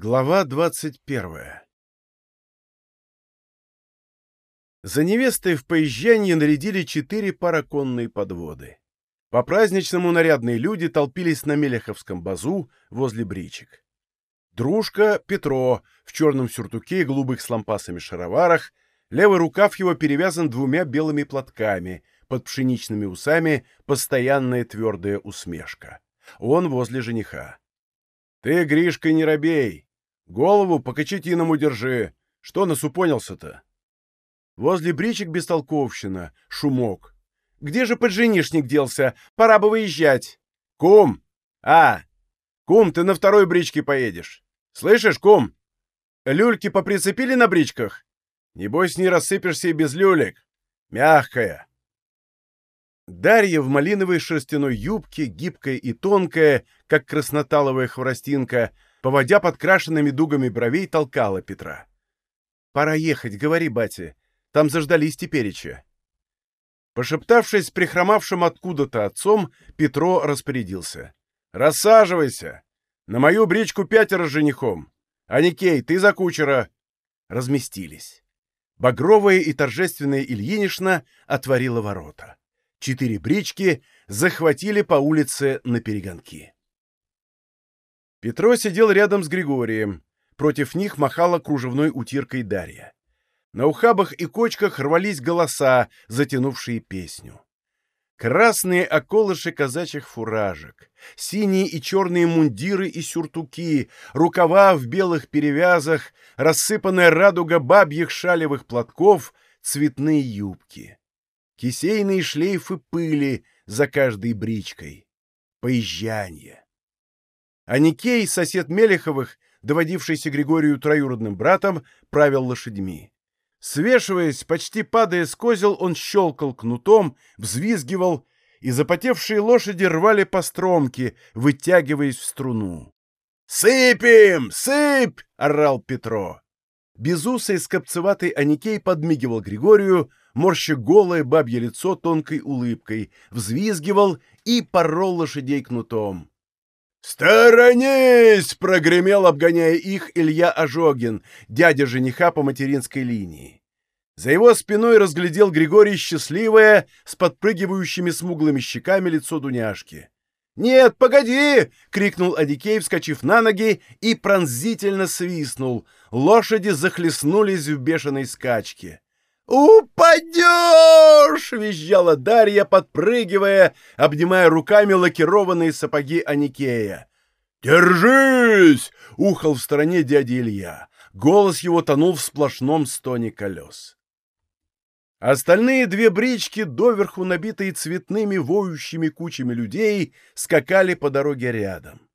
Глава двадцать первая За невестой в поезжанье нарядили четыре параконные подводы. По-праздничному нарядные люди толпились на Мелеховском базу возле бричек. Дружка Петро в черном сюртуке и голубых с лампасами шароварах, левый рукав его перевязан двумя белыми платками, под пшеничными усами постоянная твердая усмешка. Он возле жениха. «Ты, Гришка, не робей! Голову по кочетиному держи! Что насупонился-то?» Возле бричек бестолковщина, шумок. «Где же подженишник делся? Пора бы выезжать!» «Кум! А! Кум, ты на второй бричке поедешь! Слышишь, кум? Люльки поприцепили на бричках? Небось, не рассыпешься и без люлек! Мягкая!» Дарья в малиновой шерстяной юбке, гибкая и тонкая, как красноталовая хворостинка, поводя подкрашенными дугами бровей, толкала Петра. «Пора ехать, говори, батя. Там заждались тепереча». Пошептавшись с прихромавшим откуда-то отцом, Петро распорядился. «Рассаживайся! На мою бричку пятеро с женихом. Аникей, ты за кучера!» Разместились. Багровая и торжественная Ильинишна отворила ворота. Четыре брички захватили по улице на перегонки. Петро сидел рядом с Григорием. Против них махала кружевной утиркой Дарья. На ухабах и кочках рвались голоса, затянувшие песню. Красные околыши казачьих фуражек, синие и черные мундиры и сюртуки, рукава в белых перевязах, рассыпанная радуга бабьих шалевых платков, цветные юбки кисейные шлейфы пыли за каждой бричкой. Поезжанье. А Никей, сосед Мелеховых, доводившийся Григорию троюродным братом, правил лошадьми. Свешиваясь, почти падая с козел, он щелкал кнутом, взвизгивал, и запотевшие лошади рвали по стромке, вытягиваясь в струну. «Сыпем! Сыпь!» — орал Петро. Безусый скопцеватый Аникей подмигивал Григорию, морща голое бабье лицо тонкой улыбкой, взвизгивал и порол лошадей кнутом. «Сторонись!» — прогремел, обгоняя их, Илья Ожогин, дядя жениха по материнской линии. За его спиной разглядел Григорий счастливое, с подпрыгивающими смуглыми щеками лицо Дуняшки. «Нет, погоди!» — крикнул Адикей, вскочив на ноги, и пронзительно свистнул. Лошади захлестнулись в бешеной скачке. «Упадешь!» — визжала Дарья, подпрыгивая, обнимая руками лакированные сапоги Аникея. «Держись!» — ухал в стороне дядя Илья. Голос его тонул в сплошном стоне колес. Остальные две брички, доверху набитые цветными воющими кучами людей, скакали по дороге рядом.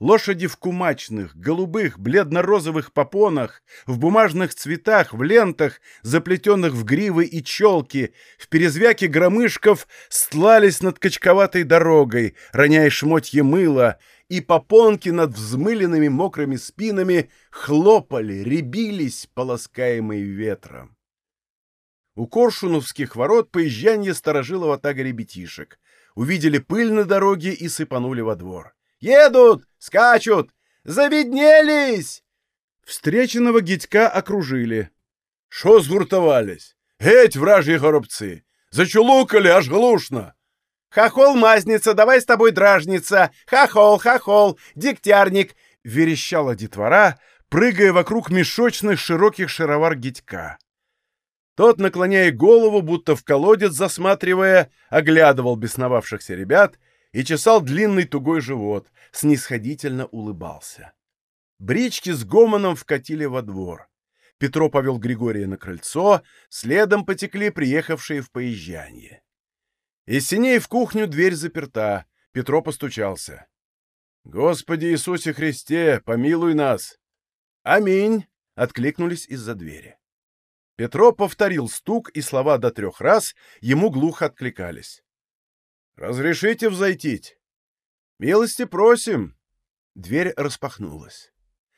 Лошади в кумачных, голубых, бледно-розовых попонах, в бумажных цветах, в лентах, заплетенных в гривы и челки, в перезвяке громышков стлались над качковатой дорогой, роняя шмотье мыла, и попонки над взмыленными мокрыми спинами хлопали, рябились, полоскаемые ветром. У Коршуновских ворот поезжанье сторожило ватага ребятишек. Увидели пыль на дороге и сыпанули во двор. Едут! Скачут! Завиднелись!» Встреченного гитька окружили. «Шо сгуртовались? Геть, вражьи горобцы! Зачулукали, аж глушно!» «Хохол-мазница, давай с тобой дражница! Хохол, хохол, дегтярник!» — верещала детвора, прыгая вокруг мешочных широких шаровар гитька. Тот, наклоняя голову, будто в колодец засматривая, оглядывал бесновавшихся ребят и чесал длинный тугой живот, снисходительно улыбался. Брички с гомоном вкатили во двор. Петро повел Григория на крыльцо, следом потекли приехавшие в поезжанье. Из синей в кухню дверь заперта. Петро постучался. «Господи Иисусе Христе, помилуй нас!» «Аминь!» — откликнулись из-за двери. Петро повторил стук, и слова до трех раз ему глухо откликались. «Разрешите взойтить?» «Милости просим!» Дверь распахнулась.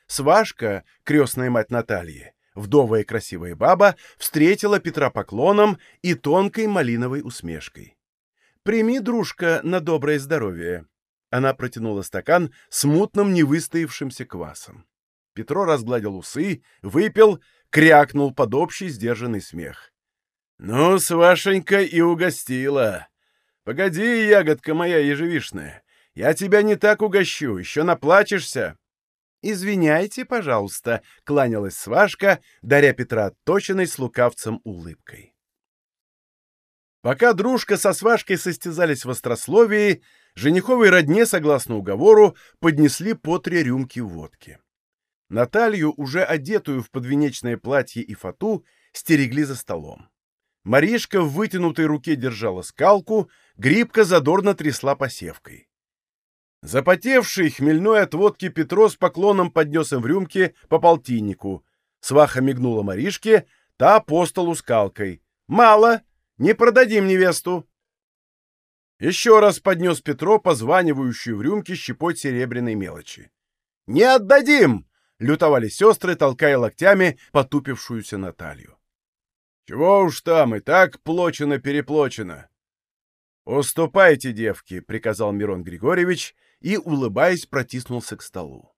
Свашка, крестная мать Натальи, вдовая красивая баба, встретила Петра поклоном и тонкой малиновой усмешкой. «Прими, дружка, на доброе здоровье!» Она протянула стакан с мутным невыстоявшимся квасом. Петро разгладил усы, выпил, крякнул под общий сдержанный смех. «Ну, Свашенька и угостила. Погоди, ягодка моя ежевишная, я тебя не так угощу, еще наплачешься». «Извиняйте, пожалуйста», — кланялась Свашка, даря Петра отточенной с лукавцем улыбкой. Пока дружка со Свашкой состязались в острословии, жениховой родне, согласно уговору, поднесли по три рюмки водки. Наталью, уже одетую в подвенечное платье и фату, стерегли за столом. Маришка в вытянутой руке держала скалку, грибка задорно трясла посевкой. Запотевший, хмельной от водки Петро с поклоном поднес им в рюмке по полтиннику. Сваха мигнула Маришке, та по столу скалкой. «Мало! Не продадим невесту!» Еще раз поднес Петро позванивающую в рюмке щепоть серебряной мелочи. «Не отдадим!» лютовали сестры, толкая локтями потупившуюся Наталью. «Чего уж там, и так плочено-переплочено!» «Уступайте, девки!» — приказал Мирон Григорьевич и, улыбаясь, протиснулся к столу.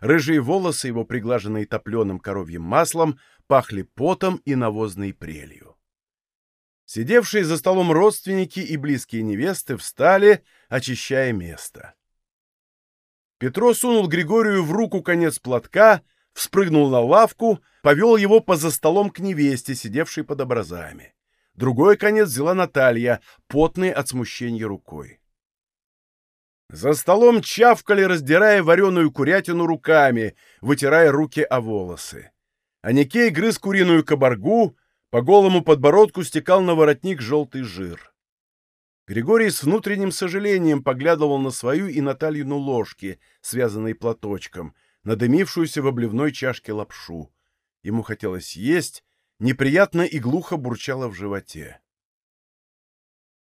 Рыжие волосы его, приглаженные топленым коровьим маслом, пахли потом и навозной прелью. Сидевшие за столом родственники и близкие невесты встали, очищая место. Петро сунул Григорию в руку конец платка, вспрыгнул на лавку, повел его поза столом к невесте, сидевшей под образами. Другой конец взяла Наталья, потный от смущения рукой. За столом чавкали, раздирая вареную курятину руками, вытирая руки о волосы. Аникей грыз куриную кабаргу, по голому подбородку стекал на воротник желтый жир. Григорий с внутренним сожалением поглядывал на свою и Наталью ложки, связанные платочком, надымившуюся в обливной чашке лапшу. Ему хотелось есть, неприятно и глухо бурчало в животе.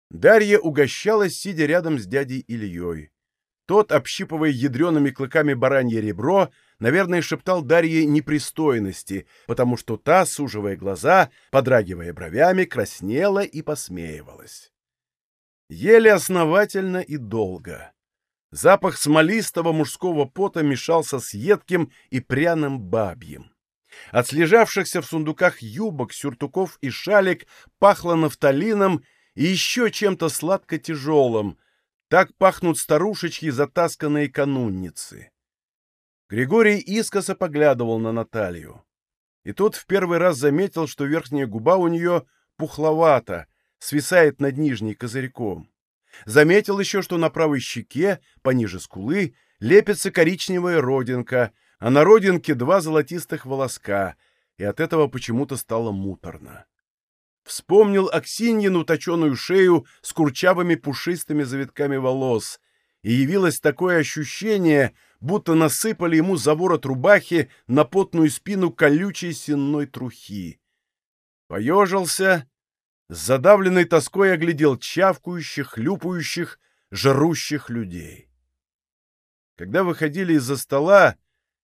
Дарья угощалась, сидя рядом с дядей Ильей. Тот, общипывая ядреными клыками баранье ребро, наверное, шептал Дарье непристойности, потому что та, суживая глаза, подрагивая бровями, краснела и посмеивалась. Ели основательно и долго. Запах смолистого мужского пота мешался с едким и пряным бабьим. От слежавшихся в сундуках юбок, сюртуков и шалик пахло нафталином и еще чем-то сладко-тяжелым. Так пахнут старушечки, затасканные канунницы. Григорий искоса поглядывал на Наталью. И тот в первый раз заметил, что верхняя губа у нее пухловата, свисает над нижней козырьком. Заметил еще, что на правой щеке, пониже скулы, лепится коричневая родинка, а на родинке два золотистых волоска, и от этого почему-то стало муторно. Вспомнил Аксиньину точеную шею с курчавыми пушистыми завитками волос, и явилось такое ощущение, будто насыпали ему за ворот рубахи на потную спину колючей сенной трухи. Поежился с задавленной тоской оглядел чавкающих, хлюпающих, жрущих людей. Когда выходили из-за стола,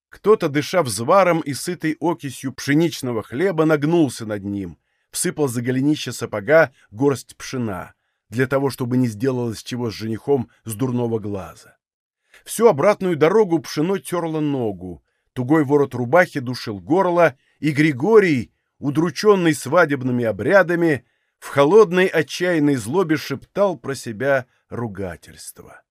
кто-то, дыша взваром и сытой окисью пшеничного хлеба, нагнулся над ним, всыпал за голенище сапога горсть пшена, для того, чтобы не сделалось чего с женихом с дурного глаза. Всю обратную дорогу пшено терло ногу, тугой ворот рубахи душил горло, и Григорий, удрученный свадебными обрядами, в холодной отчаянной злобе шептал про себя ругательство.